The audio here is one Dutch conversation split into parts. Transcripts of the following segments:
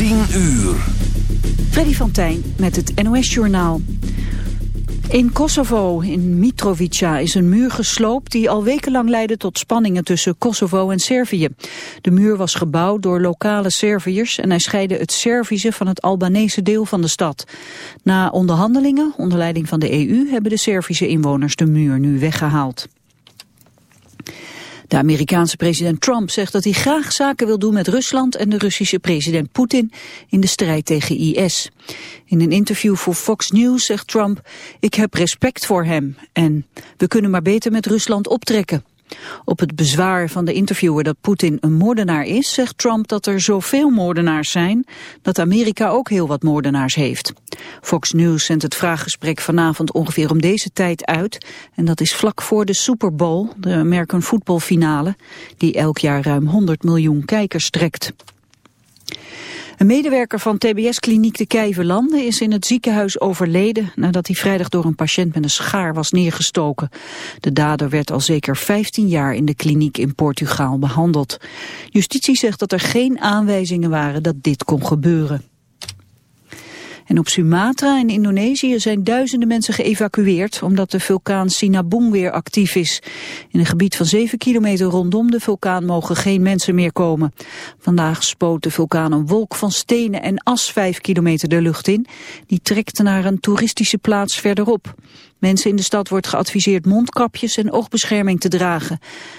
10 uur. Freddy van Tijn met het NOS-journaal. In Kosovo, in Mitrovica, is een muur gesloopt die al wekenlang leidde tot spanningen tussen Kosovo en Servië. De muur was gebouwd door lokale Serviërs en hij scheidde het Servische van het Albanese deel van de stad. Na onderhandelingen, onder leiding van de EU, hebben de Servische inwoners de muur nu weggehaald. De Amerikaanse president Trump zegt dat hij graag zaken wil doen met Rusland en de Russische president Poetin in de strijd tegen IS. In een interview voor Fox News zegt Trump, ik heb respect voor hem en we kunnen maar beter met Rusland optrekken. Op het bezwaar van de interviewer dat Poetin een moordenaar is, zegt Trump dat er zoveel moordenaars zijn, dat Amerika ook heel wat moordenaars heeft. Fox News zendt het vraaggesprek vanavond ongeveer om deze tijd uit, en dat is vlak voor de Super Bowl, de American Football finale, die elk jaar ruim 100 miljoen kijkers trekt. Een medewerker van TBS-kliniek de Kijverlanden is in het ziekenhuis overleden nadat hij vrijdag door een patiënt met een schaar was neergestoken. De dader werd al zeker 15 jaar in de kliniek in Portugal behandeld. Justitie zegt dat er geen aanwijzingen waren dat dit kon gebeuren. En op Sumatra in Indonesië zijn duizenden mensen geëvacueerd omdat de vulkaan Sinabung weer actief is. In een gebied van 7 kilometer rondom de vulkaan mogen geen mensen meer komen. Vandaag spoot de vulkaan een wolk van stenen en as 5 kilometer de lucht in. Die trekt naar een toeristische plaats verderop. Mensen in de stad wordt geadviseerd mondkapjes en oogbescherming te dragen.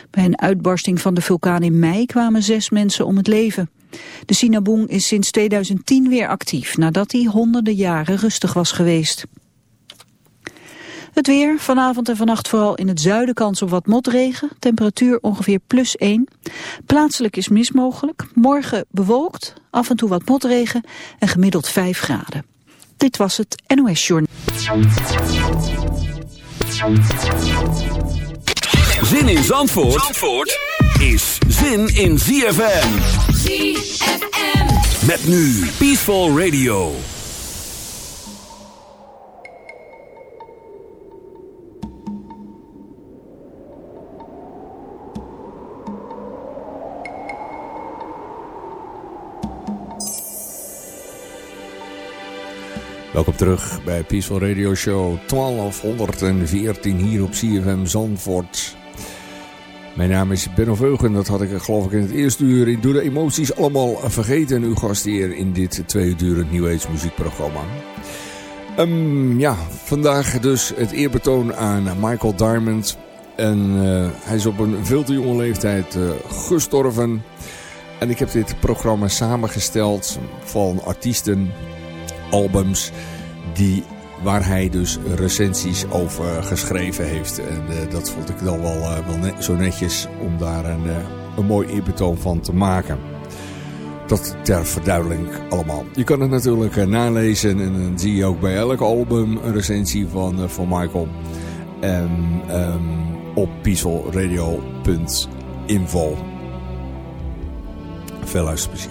Bij een uitbarsting van de vulkaan in mei kwamen zes mensen om het leven. De Sinabung is sinds 2010 weer actief, nadat hij honderden jaren rustig was geweest. Het weer, vanavond en vannacht vooral in het zuiden kans op wat motregen. Temperatuur ongeveer plus 1. Plaatselijk is mis mogelijk. Morgen bewolkt, af en toe wat motregen en gemiddeld 5 graden. Dit was het NOS Journal. Zin in Zandvoort, Zandvoort is zin in ZFM. ZFM. Met nu Peaceful Radio. Welkom terug bij Peaceful Radio Show 1214 hier op CFM Zandvoort. Mijn naam is Benno Veugen. Dat had ik geloof ik in het eerste uur. Ik doe de emoties allemaal vergeten. Uw gastheer in dit twee uur New Age muziekprogramma. Um, ja, vandaag dus het eerbetoon aan Michael Diamond. En uh, hij is op een veel te jonge leeftijd uh, gestorven. En ik heb dit programma samengesteld van artiesten, albums die waar hij dus recensies over geschreven heeft. En uh, dat vond ik dan wel, uh, wel net, zo netjes om daar een, uh, een mooi eerbetoon van te maken. Dat ter verduidelijking allemaal. Je kan het natuurlijk nalezen en dan zie je ook bij elk album een recensie van, van Michael. En um, op peacefulradio.info. Veel luisterplezier.